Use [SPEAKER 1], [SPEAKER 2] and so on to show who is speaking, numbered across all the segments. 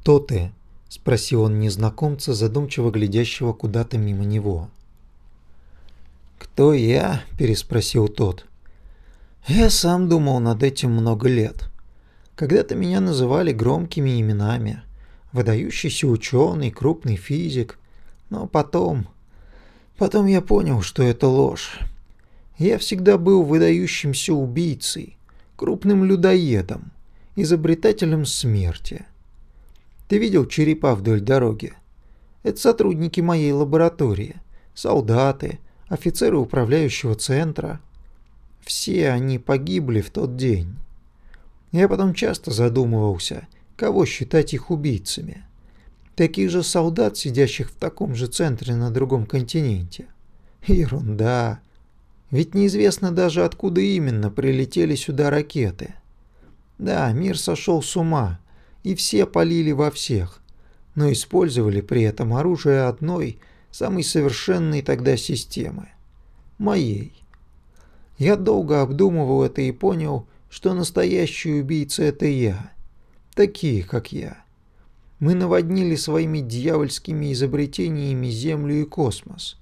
[SPEAKER 1] «Кто ты?» – спросил он незнакомца, задумчиво глядящего куда-то мимо него.
[SPEAKER 2] «Кто я?» – переспросил тот. «Я сам думал над этим много лет. Когда-то меня называли громкими именами. Выдающийся ученый, крупный физик. Но потом... Потом я понял, что это ложь. Я всегда был выдающимся убийцей, крупным людоедом, изобретателем смерти. Ты видел черепа вдоль дороги? Это сотрудники моей лаборатории, солдаты, офицеры управляющего центра. Все они погибли в тот день. Я потом часто задумывался, кого считать их убийцами. Таких же солдат, сидящих в таком же центре на другом континенте. Ерунда. Ведь неизвестно даже, откуда именно прилетели сюда ракеты. Да, мир сошел с ума, и все полили во всех, но использовали при этом оружие одной, самой совершенной тогда системы. Моей. Я долго обдумывал это и понял, что настоящий убийца – это я. Такие, как я. Мы наводнили своими дьявольскими изобретениями Землю и космос.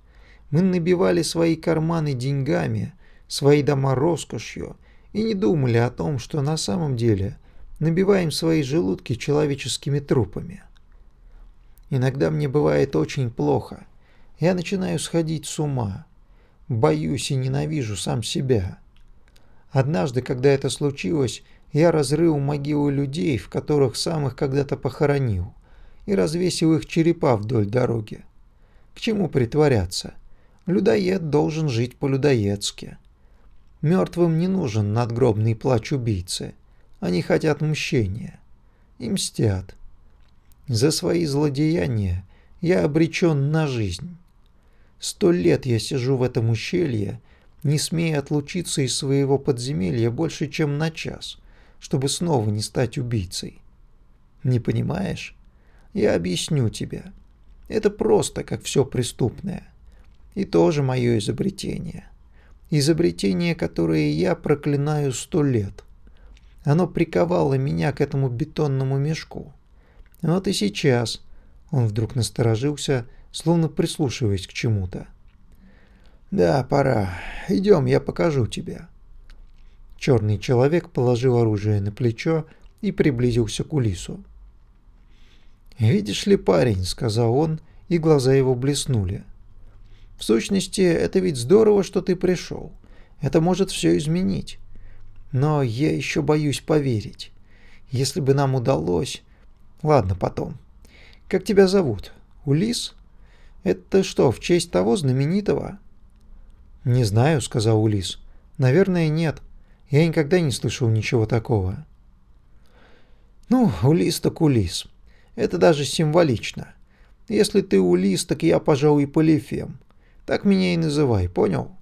[SPEAKER 2] Мы набивали свои карманы деньгами, свои дома роскошью и не думали о том, что на самом деле набиваем свои желудки человеческими трупами. Иногда мне бывает очень плохо. Я начинаю сходить с ума. Боюсь и ненавижу сам себя. Однажды, когда это случилось, я разрыл могилы людей, в которых сам их когда-то похоронил, и развесил их черепа вдоль дороги. К чему притворяться? Людоед должен жить по-людоедски. Мертвым не нужен надгробный плач убийцы. Они хотят мщения. И мстят. За свои злодеяния я обречен на жизнь. Сто лет я сижу в этом ущелье, не смея отлучиться из своего подземелья больше, чем на час, чтобы снова не стать убийцей. Не понимаешь? Я объясню тебе. Это просто, как все преступное. И тоже мое изобретение. Изобретение, которое я проклинаю сто лет. Оно приковало меня к этому бетонному мешку. Вот и сейчас он вдруг насторожился, словно прислушиваясь к чему-то. «Да, пора. Идем, я покажу тебе». Черный человек положил оружие на плечо и приблизился к Улису. «Видишь ли, парень», — сказал он, и глаза его блеснули. «В сущности, это ведь здорово, что ты пришел. Это может все изменить. Но я еще боюсь поверить. Если бы нам удалось... Ладно, потом. Как тебя зовут? Улис? Это что, в честь того знаменитого? Не знаю, сказал Улис. Наверное, нет. Я никогда не слышал ничего такого. Ну, Улис так Улис. Это даже символично. Если ты Улис, так я, пожалуй, Полифем. Так меня и называй, понял?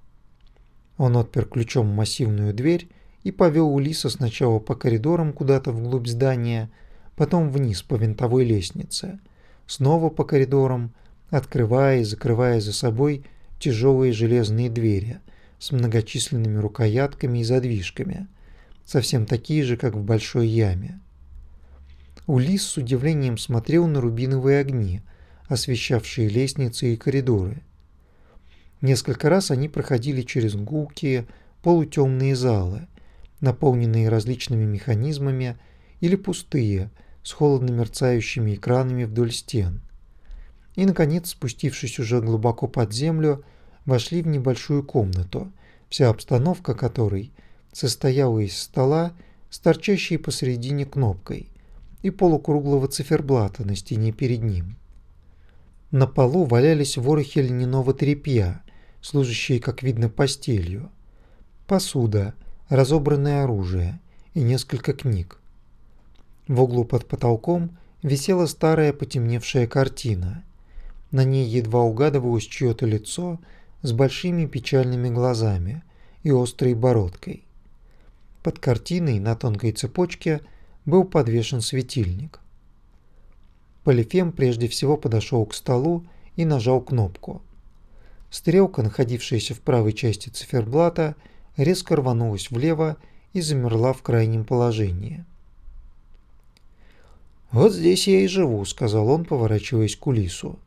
[SPEAKER 2] Он отпер ключом массивную дверь и повел Улиса сначала по коридорам куда-то вглубь здания, потом вниз по винтовой лестнице, снова по коридорам, открывая и закрывая за собой тяжелые железные двери с многочисленными рукоятками и задвижками, совсем такие же, как в большой яме. Улис с удивлением смотрел на рубиновые огни, освещавшие лестницы и коридоры. Несколько раз они проходили через гулкие, полутемные залы, наполненные различными механизмами, или пустые, с холодно мерцающими экранами вдоль стен. И, наконец, спустившись уже глубоко под землю, вошли в небольшую комнату, вся обстановка которой состояла из стола с торчащей посередине кнопкой и полукруглого циферблата на стене перед ним. На полу валялись ворохи льняного тряпья, служащие, как видно, постелью, посуда, разобранное оружие и несколько книг. В углу под потолком висела старая потемневшая картина. На ней едва угадывалось чье-то лицо с большими печальными глазами и острой бородкой. Под картиной на тонкой цепочке был подвешен светильник. Полифем прежде всего подошел к столу и нажал кнопку. Стрелка, находившаяся в правой части циферблата, резко рванулась влево и замерла в крайнем положении. «Вот здесь я и живу», — сказал он, поворачиваясь к Улису.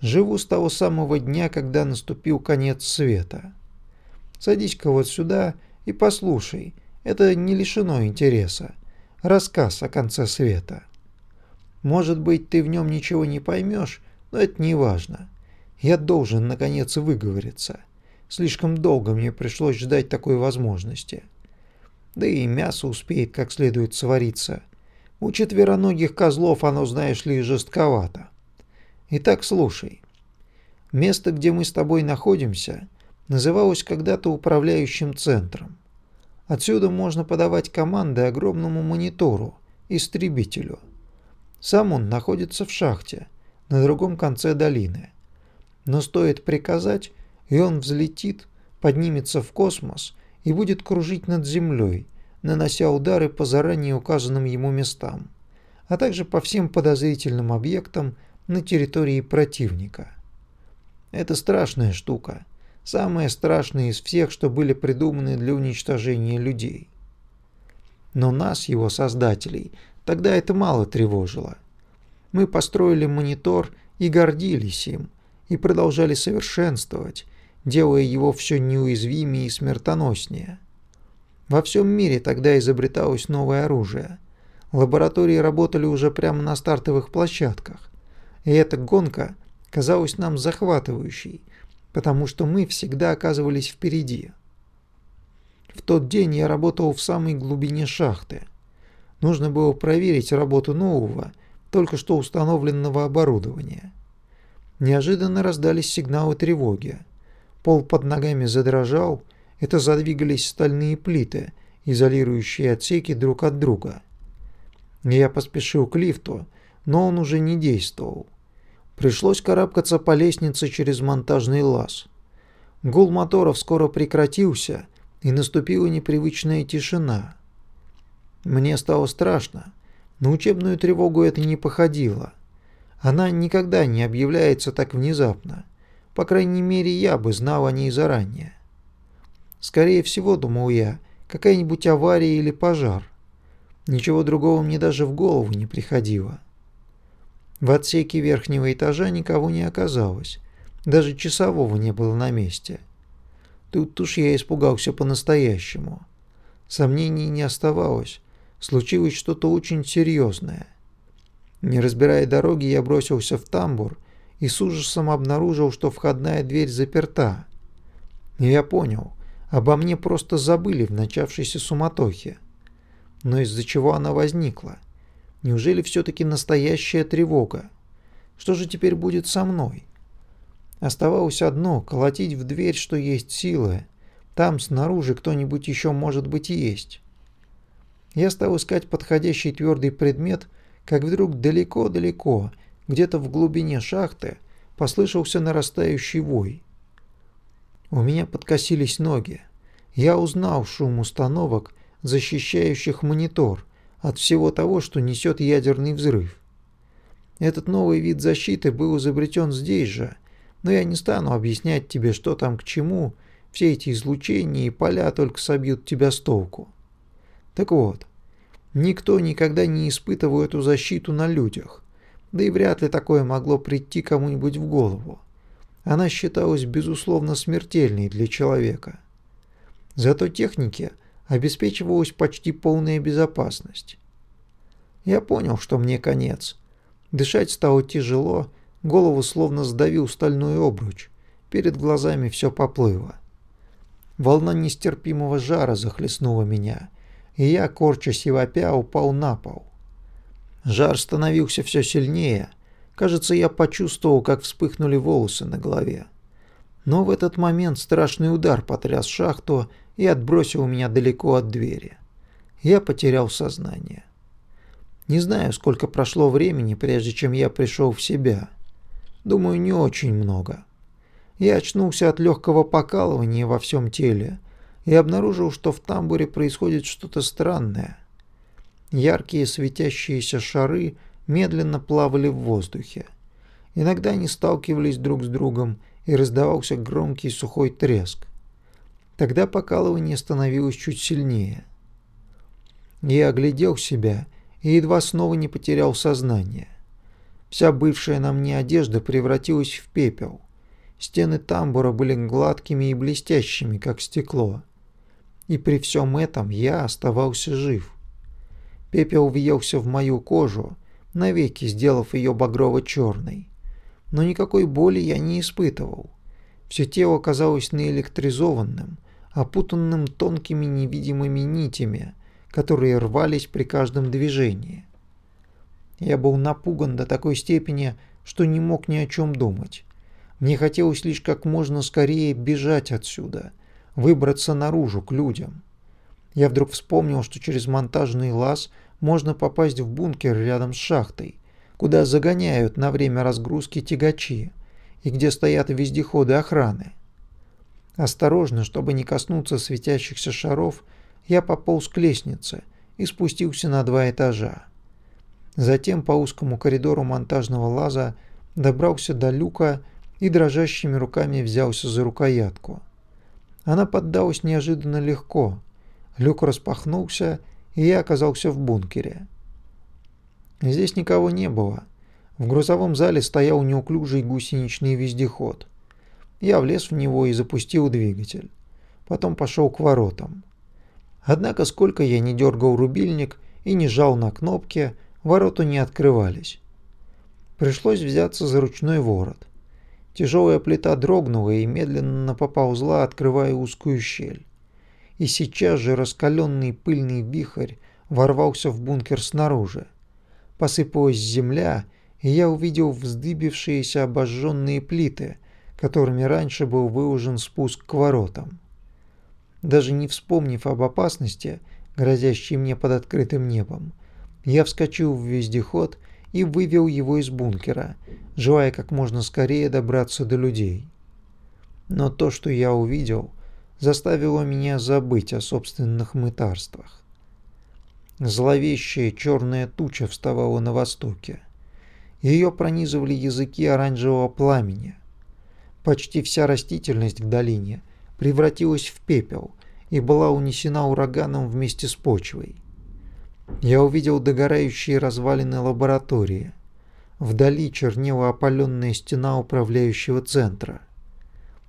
[SPEAKER 2] «Живу с того самого дня, когда наступил конец света. Садись-ка вот сюда и послушай, это не лишено интереса. Рассказ о конце света. Может быть, ты в нем ничего не поймешь, но это не важно. Я должен, наконец, выговориться. Слишком долго мне пришлось ждать такой возможности. Да и мясо успеет как следует свариться. У четвероногих козлов оно, знаешь ли, жестковато. Итак, слушай. Место, где мы с тобой находимся, называлось когда-то управляющим центром. Отсюда можно подавать команды огромному монитору, истребителю. Сам он находится в шахте, на другом конце долины. Но стоит приказать, и он взлетит, поднимется в космос и будет кружить над Землей, нанося удары по заранее указанным ему местам, а также по всем подозрительным объектам на территории противника. Это страшная штука, самая страшная из всех, что были придуманы для уничтожения людей. Но нас, его создателей, тогда это мало тревожило. Мы построили монитор и гордились им, и продолжали совершенствовать, делая его все неуязвимее и смертоноснее. Во всем мире тогда изобреталось новое оружие. Лаборатории работали уже прямо на стартовых площадках. И эта гонка казалась нам захватывающей, потому что мы всегда оказывались впереди. В тот день я работал в самой глубине шахты. Нужно было проверить работу нового, только что установленного оборудования. Неожиданно раздались сигналы тревоги. Пол под ногами задрожал, это задвигались стальные плиты, изолирующие отсеки друг от друга. Я поспешил к лифту, но он уже не действовал. Пришлось карабкаться по лестнице через монтажный лаз. Гул моторов скоро прекратился, и наступила непривычная тишина. Мне стало страшно. На учебную тревогу это не походило. Она никогда не объявляется так внезапно. По крайней мере, я бы знал о ней заранее. Скорее всего, думал я, какая-нибудь авария или пожар. Ничего другого мне даже в голову не приходило. В отсеке верхнего этажа никого не оказалось. Даже часового не было на месте. Тут уж я испугался по-настоящему. Сомнений не оставалось. Случилось что-то очень серьезное. Не разбирая дороги, я бросился в тамбур и с ужасом обнаружил, что входная дверь заперта. И я понял, обо мне просто забыли в начавшейся суматохе. Но из-за чего она возникла? Неужели все-таки настоящая тревога? Что же теперь будет со мной? Оставалось одно — колотить в дверь, что есть силы. Там снаружи кто-нибудь еще может быть есть. Я стал искать подходящий твердый предмет, как вдруг далеко-далеко где-то в глубине шахты послышался нарастающий вой. У меня подкосились ноги. Я узнал шум установок, защищающих монитор от всего того, что несет ядерный взрыв. Этот новый вид защиты был изобретен здесь же, но я не стану объяснять тебе, что там к чему, все эти излучения и поля только собьют тебя с толку. Так вот, никто никогда не испытывал эту защиту на людях. Да и вряд ли такое могло прийти кому-нибудь в голову. Она считалась безусловно смертельной для человека. Зато технике обеспечивалась почти полная безопасность. Я понял, что мне конец. Дышать стало тяжело, голову словно сдавил стальной обруч, перед глазами все поплыло. Волна нестерпимого жара захлестнула меня, и я, корчась и вопя, упал на пол. Жар становился все сильнее. Кажется, я почувствовал, как вспыхнули волосы на голове. Но в этот момент страшный удар потряс шахту и отбросил меня далеко от двери. Я потерял сознание. Не знаю, сколько прошло времени, прежде чем я пришел в себя. Думаю, не очень много. Я очнулся от легкого покалывания во всем теле и обнаружил, что в тамбуре происходит что-то странное – Яркие светящиеся шары медленно плавали в воздухе. Иногда они сталкивались друг с другом, и раздавался громкий сухой треск. Тогда покалывание становилось чуть сильнее. Я оглядел себя и едва снова не потерял сознание. Вся бывшая на мне одежда превратилась в пепел. Стены тамбура были гладкими и блестящими, как стекло. И при всем этом я оставался жив. Пепел въелся в мою кожу, навеки сделав ее багрово-черной. Но никакой боли я не испытывал. Все тело казалось наэлектризованным, опутанным тонкими невидимыми нитями, которые рвались при каждом движении. Я был напуган до такой степени, что не мог ни о чем думать. Мне хотелось лишь как можно скорее бежать отсюда, выбраться наружу к людям. Я вдруг вспомнил, что через монтажный лаз можно попасть в бункер рядом с шахтой, куда загоняют на время разгрузки тягачи и где стоят вездеходы охраны. Осторожно, чтобы не коснуться светящихся шаров, я пополз к лестнице и спустился на два этажа. Затем по узкому коридору монтажного лаза добрался до люка и дрожащими руками взялся за рукоятку. Она поддалась неожиданно легко. Люк распахнулся, и я оказался в бункере. Здесь никого не было. В грузовом зале стоял неуклюжий гусеничный вездеход. Я влез в него и запустил двигатель. Потом пошел к воротам. Однако сколько я не дергал рубильник и не жал на кнопки, ворота не открывались. Пришлось взяться за ручной ворот. Тяжелая плита дрогнула и медленно поползла, открывая узкую щель. И сейчас же раскаленный пыльный вихрь ворвался в бункер снаружи. Посыпалась земля, и я увидел вздыбившиеся обожженные плиты, которыми раньше был выложен спуск к воротам. Даже не вспомнив об опасности, грозящей мне под открытым небом, я вскочил в вездеход и вывел его из бункера, желая как можно скорее добраться до людей. Но то, что я увидел, заставило меня забыть о собственных мытарствах. Зловещая черная туча вставала на востоке. Ее пронизывали языки оранжевого пламени. Почти вся растительность в долине превратилась в пепел и была унесена ураганом вместе с почвой. Я увидел догорающие развалины лаборатории. Вдали чернела опаленная стена управляющего центра.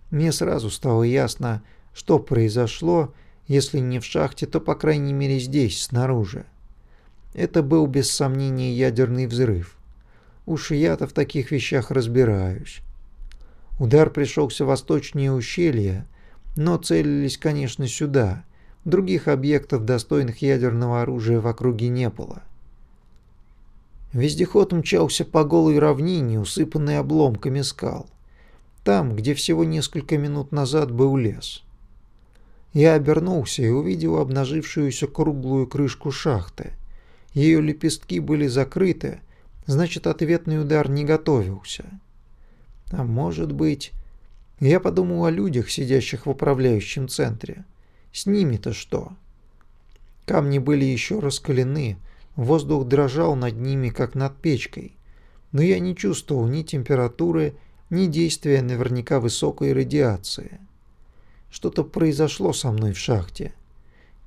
[SPEAKER 2] Мне сразу стало ясно, что произошло, если не в шахте, то по крайней мере здесь, снаружи. Это был без сомнения ядерный взрыв. Уж я-то в таких вещах разбираюсь. Удар пришелся восточнее ущелья, но целились, конечно, сюда – Других объектов, достойных ядерного оружия, в округе не было. Вездеход мчался по голой равнине, усыпанной обломками скал. Там, где всего несколько минут назад был лес. Я обернулся и увидел обнажившуюся круглую крышку шахты. Ее лепестки были закрыты, значит, ответный удар не готовился. А может быть... Я подумал о людях, сидящих в управляющем центре. С ними-то что? Камни были еще раскалены, воздух дрожал над ними, как над печкой. Но я не чувствовал ни температуры, ни действия наверняка высокой радиации. Что-то произошло со мной в шахте.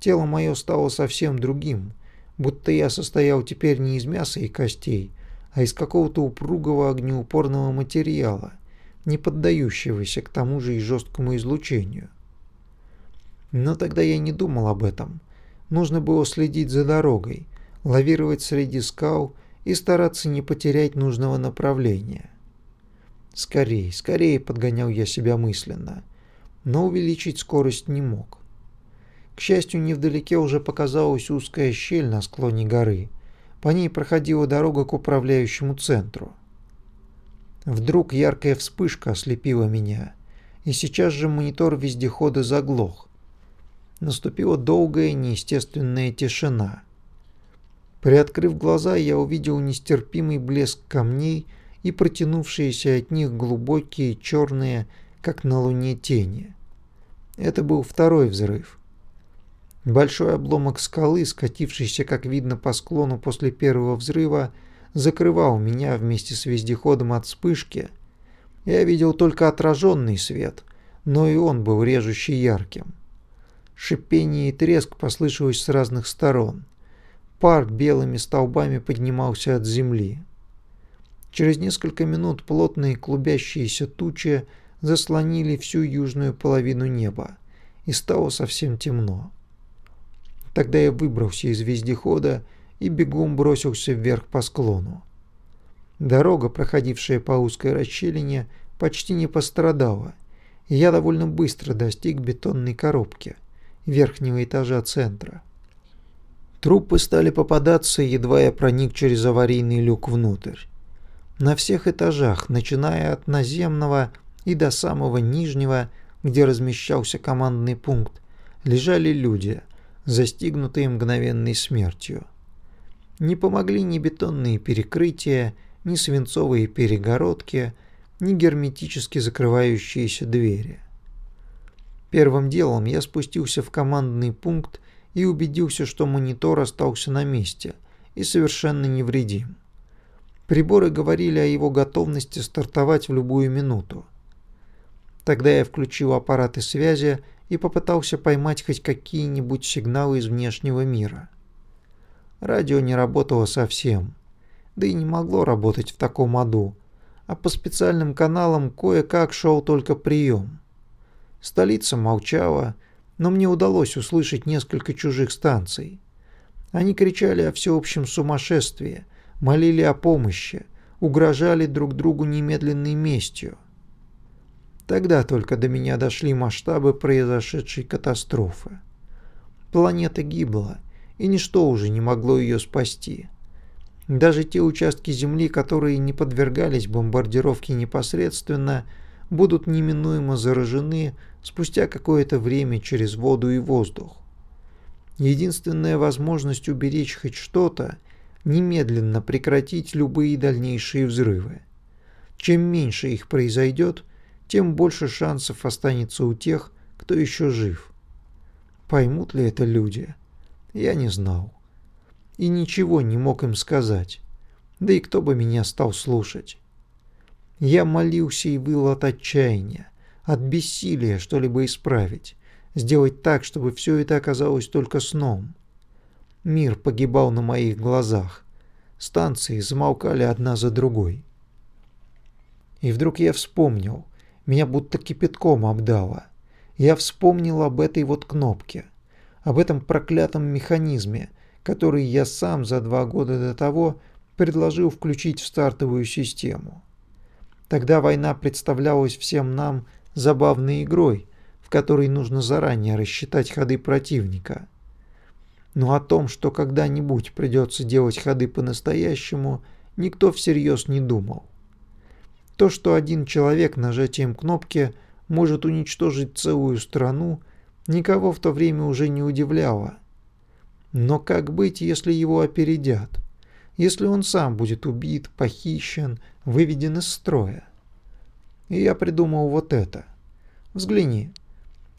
[SPEAKER 2] Тело мое стало совсем другим, будто я состоял теперь не из мяса и костей, а из какого-то упругого огнеупорного материала, не поддающегося к тому же и жесткому излучению. Но тогда я не думал об этом. Нужно было следить за дорогой, лавировать среди скал и стараться не потерять нужного направления. Скорей, скорее подгонял я себя мысленно, но увеличить скорость не мог. К счастью, невдалеке уже показалась узкая щель на склоне горы. По ней проходила дорога к управляющему центру. Вдруг яркая вспышка ослепила меня, и сейчас же монитор вездехода заглох, наступила долгая неестественная тишина. Приоткрыв глаза, я увидел нестерпимый блеск камней и протянувшиеся от них глубокие черные, как на луне, тени. Это был второй взрыв. Большой обломок скалы, скатившийся, как видно, по склону после первого взрыва, закрывал меня вместе с вездеходом от вспышки. Я видел только отраженный свет, но и он был режущий ярким. Шипение и треск послышалось с разных сторон. Пар белыми столбами поднимался от земли. Через несколько минут плотные клубящиеся тучи заслонили всю южную половину неба, и стало совсем темно. Тогда я выбрался из вездехода и бегом бросился вверх по склону. Дорога, проходившая по узкой расщелине, почти не пострадала, и я довольно быстро достиг бетонной коробки верхнего этажа центра. Трупы стали попадаться, едва я проник через аварийный люк внутрь. На всех этажах, начиная от наземного и до самого нижнего, где размещался командный пункт, лежали люди, застигнутые мгновенной смертью. Не помогли ни бетонные перекрытия, ни свинцовые перегородки, ни герметически закрывающиеся двери. Первым делом я спустился в командный пункт и убедился, что монитор остался на месте и совершенно невредим. Приборы говорили о его готовности стартовать в любую минуту. Тогда я включил аппараты связи и попытался поймать хоть какие-нибудь сигналы из внешнего мира. Радио не работало совсем, да и не могло работать в таком аду, а по специальным каналам кое-как шел только прием. Столица молчала, но мне удалось услышать несколько чужих станций. Они кричали о всеобщем сумасшествии, молили о помощи, угрожали друг другу немедленной местью. Тогда только до меня дошли масштабы произошедшей катастрофы. Планета гибла, и ничто уже не могло ее спасти. Даже те участки Земли, которые не подвергались бомбардировке непосредственно, будут неминуемо заражены спустя какое-то время через воду и воздух. Единственная возможность уберечь хоть что-то – немедленно прекратить любые дальнейшие взрывы. Чем меньше их произойдет, тем больше шансов останется у тех, кто еще жив. Поймут ли это люди? Я не знал. И ничего не мог им сказать. Да и кто бы меня стал слушать? Я молился и выл от отчаяния от бессилия что-либо исправить, сделать так, чтобы все это оказалось только сном. Мир погибал на моих глазах. Станции замолкали одна за другой. И вдруг я вспомнил, меня будто кипятком обдало. Я вспомнил об этой вот кнопке, об этом проклятом механизме, который я сам за два года до того предложил включить в стартовую систему. Тогда война представлялась всем нам забавной игрой, в которой нужно заранее рассчитать ходы противника. Но о том, что когда-нибудь придется делать ходы по-настоящему, никто всерьез не думал. То, что один человек нажатием кнопки может уничтожить целую страну, никого в то время уже не удивляло. Но как быть, если его опередят? Если он сам будет убит, похищен, выведен из строя? И я придумал вот это. Взгляни.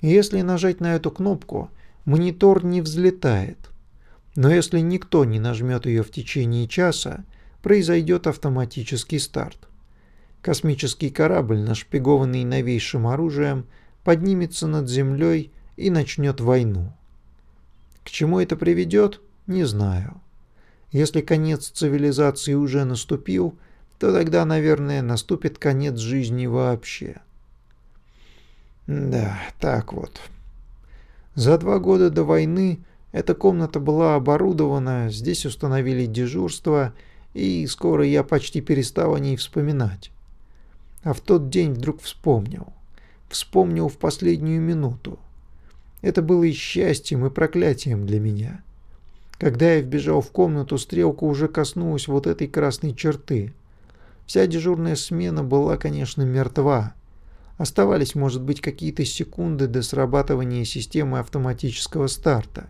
[SPEAKER 2] Если нажать на эту кнопку, монитор не взлетает. Но если никто не нажмет ее в течение часа, произойдет автоматический старт. Космический корабль, нашпигованный новейшим оружием, поднимется над Землей и начнет войну. К чему это приведет, не знаю. Если конец цивилизации уже наступил, то тогда, наверное, наступит конец жизни вообще. Да, так вот. За два года до войны эта комната была оборудована, здесь установили дежурство, и скоро я почти перестал о ней вспоминать. А в тот день вдруг вспомнил. Вспомнил в последнюю минуту. Это было и счастьем, и проклятием для меня. Когда я вбежал в комнату, стрелка уже коснулась вот этой красной черты. Вся дежурная смена была, конечно, мертва. Оставались, может быть, какие-то секунды до срабатывания системы автоматического старта.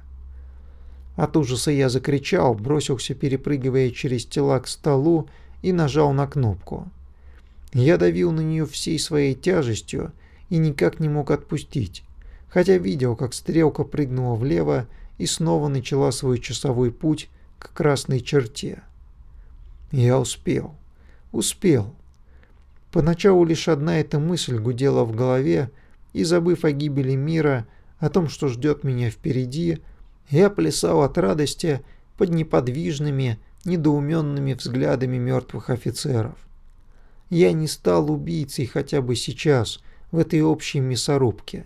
[SPEAKER 2] От ужаса я закричал, бросился, перепрыгивая через тела к столу и нажал на кнопку. Я давил на нее всей своей тяжестью и никак не мог отпустить, хотя видел, как стрелка прыгнула влево и снова начала свой часовой путь к красной черте. Я успел. Успел. Поначалу лишь одна эта мысль гудела в голове, и, забыв о гибели мира, о том, что ждет меня впереди, я плясал от радости под неподвижными, недоуменными взглядами мертвых офицеров. Я не стал убийцей хотя бы сейчас, в этой общей мясорубке.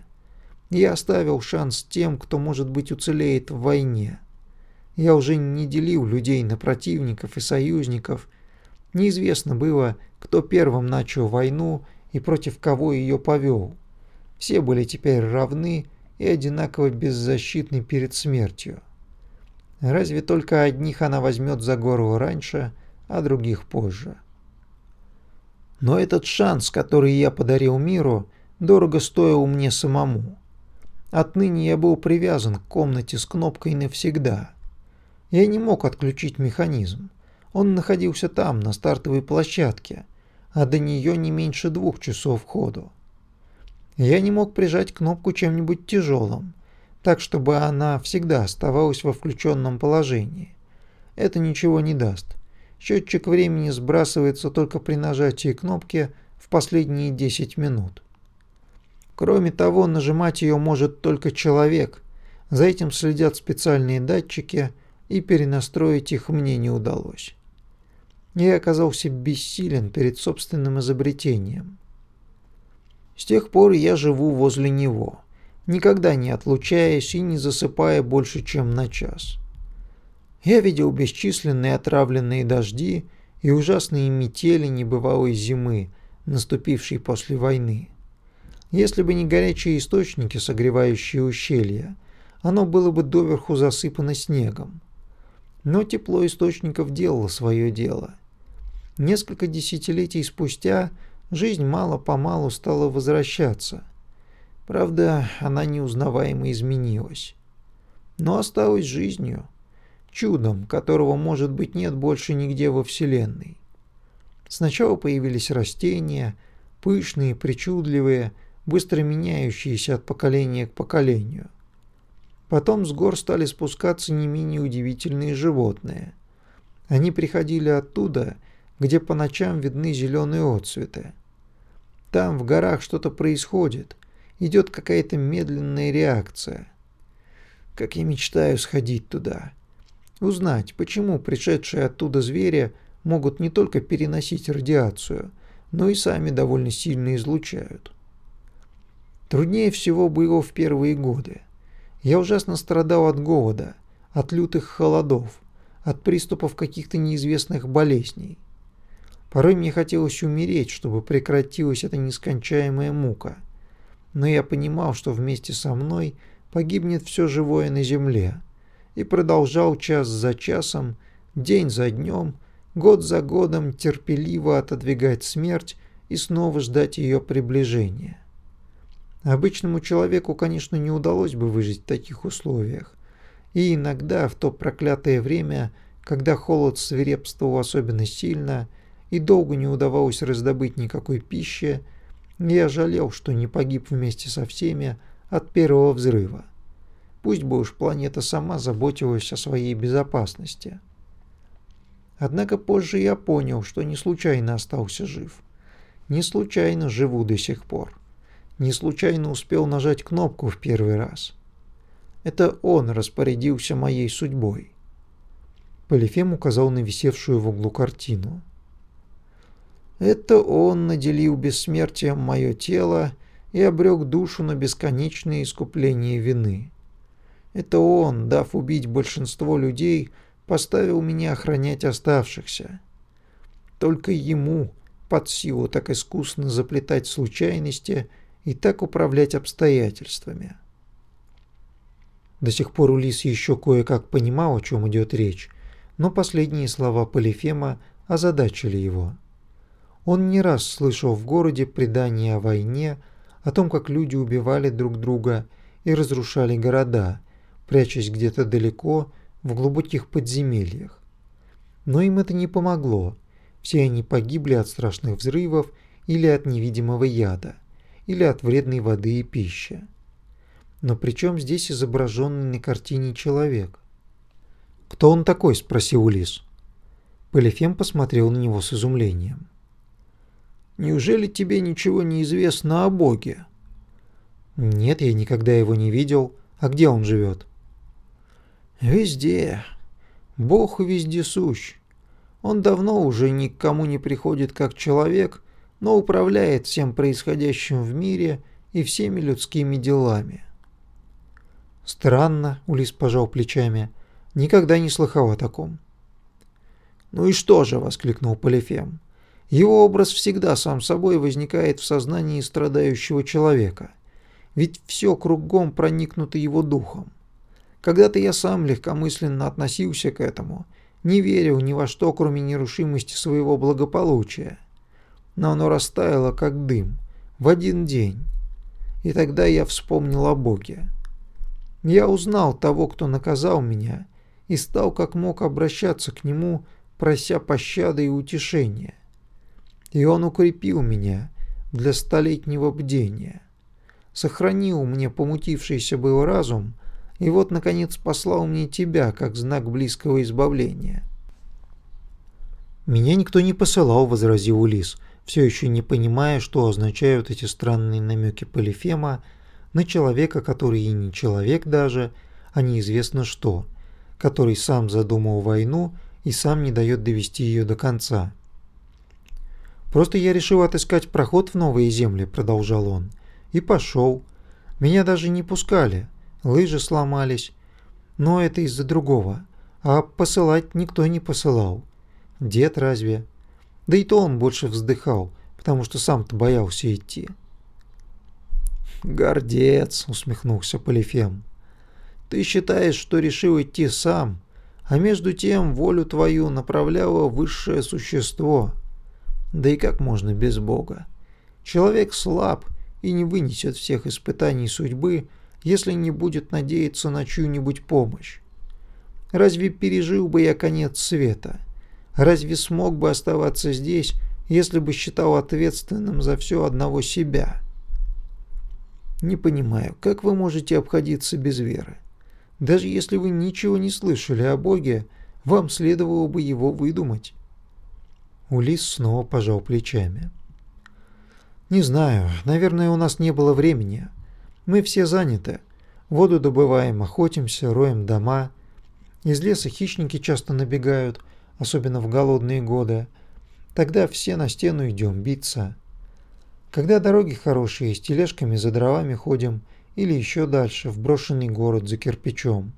[SPEAKER 2] Я оставил шанс тем, кто, может быть, уцелеет в войне. Я уже не делил людей на противников и союзников. Неизвестно было, кто первым начал войну и против кого ее повел. Все были теперь равны и одинаково беззащитны перед смертью. Разве только одних она возьмет за горло раньше, а других позже. Но этот шанс, который я подарил миру, дорого стоил мне самому. Отныне я был привязан к комнате с кнопкой навсегда. Я не мог отключить механизм. Он находился там, на стартовой площадке, а до нее не меньше двух часов ходу. Я не мог прижать кнопку чем-нибудь тяжелым, так чтобы она всегда оставалась во включенном положении. Это ничего не даст. Счетчик времени сбрасывается только при нажатии кнопки в последние 10 минут. Кроме того, нажимать ее может только человек. За этим следят специальные датчики, и перенастроить их мне не удалось. Я оказался бессилен перед собственным изобретением. С тех пор я живу возле него, никогда не отлучаясь и не засыпая больше, чем на час. Я видел бесчисленные отравленные дожди и ужасные метели небывалой зимы, наступившей после войны. Если бы не горячие источники, согревающие ущелья, оно было бы доверху засыпано снегом. Но тепло источников делало свое дело. Несколько десятилетий спустя жизнь мало-помалу стала возвращаться. Правда, она неузнаваемо изменилась. Но осталась жизнью, чудом, которого, может быть, нет больше нигде во Вселенной. Сначала появились растения, пышные, причудливые, быстро меняющиеся от поколения к поколению. Потом с гор стали спускаться не менее удивительные животные. Они приходили оттуда, где по ночам видны зеленые отцветы. Там в горах что-то происходит, идет какая-то медленная реакция. Как я мечтаю сходить туда. Узнать, почему пришедшие оттуда звери могут не только переносить радиацию, но и сами довольно сильно излучают. Труднее всего было в первые годы. Я ужасно страдал от голода, от лютых холодов, от приступов каких-то неизвестных болезней. Порой мне хотелось умереть, чтобы прекратилась эта нескончаемая мука. Но я понимал, что вместе со мной погибнет все живое на земле, и продолжал час за часом, день за днем, год за годом терпеливо отодвигать смерть и снова ждать ее приближения. Обычному человеку, конечно, не удалось бы выжить в таких условиях. И иногда, в то проклятое время, когда холод свирепствовал особенно сильно и долго не удавалось раздобыть никакой пищи, я жалел, что не погиб вместе со всеми от первого взрыва. Пусть бы уж планета сама заботилась о своей безопасности. Однако позже я понял, что не случайно остался жив. Не случайно живу до сих пор не случайно успел нажать кнопку в первый раз. Это он распорядился моей судьбой. Полифем указал на висевшую в углу картину. Это он наделил бессмертием мое тело и обрек душу на бесконечное искупление вины. Это он, дав убить большинство людей, поставил меня охранять оставшихся. Только ему под силу так искусно заплетать случайности и так управлять обстоятельствами. До сих пор Улис еще кое-как понимал, о чем идет речь, но последние слова Полифема озадачили его. Он не раз слышал в городе предания о войне, о том, как люди убивали друг друга и разрушали города, прячась где-то далеко в глубоких подземельях. Но им это не помогло. Все они погибли от страшных взрывов или от невидимого яда или от вредной воды и пищи. Но при чем здесь изображенный на картине человек? «Кто он такой?» – спросил Улис. Полифем посмотрел на него с изумлением. «Неужели тебе ничего не известно о Боге?» «Нет, я никогда его не видел. А где он живет?» «Везде. Бог вездесущ. Он давно уже никому не приходит как человек, но управляет всем происходящим в мире и всеми людскими делами.
[SPEAKER 1] Странно, Улис пожал плечами. Никогда не слыхал о таком.
[SPEAKER 2] Ну и что же, воскликнул Полифем. Его образ всегда сам собой возникает в сознании страдающего человека. Ведь все кругом проникнуто его духом. Когда-то я сам легкомысленно относился к этому, не верил ни во что, кроме нерушимости своего благополучия. Но оно растаяло, как дым, в один день. И тогда я вспомнил о Боге. Я узнал того, кто наказал меня, и стал как мог обращаться к нему, прося пощады и утешения. И он укрепил меня для столетнего бдения. Сохранил мне помутившийся был разум, и вот, наконец, послал мне тебя, как знак близкого избавления.
[SPEAKER 1] «Меня никто не посылал», — возразил Улис, все еще не понимая, что означают эти странные намеки Полифема на человека, который и не человек даже, а неизвестно что, который сам задумал войну и сам не дает довести ее до конца. «Просто я решил отыскать проход в новые земли», — продолжал он, — «и пошел. Меня даже не пускали, лыжи сломались. Но это из-за другого, а посылать никто не посылал. Дед разве? Да и то он больше вздыхал, потому что сам-то боялся идти».
[SPEAKER 2] «Гордец!» — усмехнулся Полифем. «Ты считаешь, что решил идти сам, а между тем волю твою направляло высшее существо. Да и как можно без Бога? Человек слаб и не вынесет всех испытаний судьбы, если не будет надеяться на чью-нибудь помощь. Разве пережил бы я конец света? Разве смог бы оставаться здесь, если бы считал ответственным за все одного себя?» Не понимаю, как вы можете обходиться без веры? Даже если вы ничего не слышали о Боге, вам следовало бы его выдумать.
[SPEAKER 1] Улис снова пожал плечами. Не знаю, наверное, у нас не было времени. Мы все заняты. Воду добываем, охотимся, роем дома. Из леса хищники часто набегают, особенно в голодные годы. Тогда все на стену идем биться. Когда дороги хорошие, с тележками за дровами ходим или еще дальше, в брошенный город за кирпичом.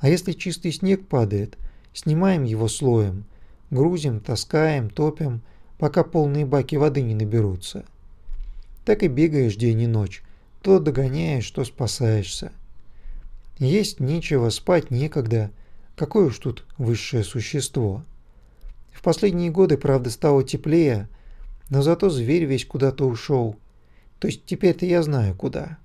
[SPEAKER 1] А если чистый снег падает, снимаем его слоем, грузим, таскаем, топим, пока полные баки воды не наберутся. Так и бегаешь день и ночь, то догоняешь, то спасаешься. Есть нечего, спать некогда. Какое уж тут высшее существо. В последние годы, правда, стало теплее, но зато зверь весь куда-то ушел. То есть теперь-то я знаю куда.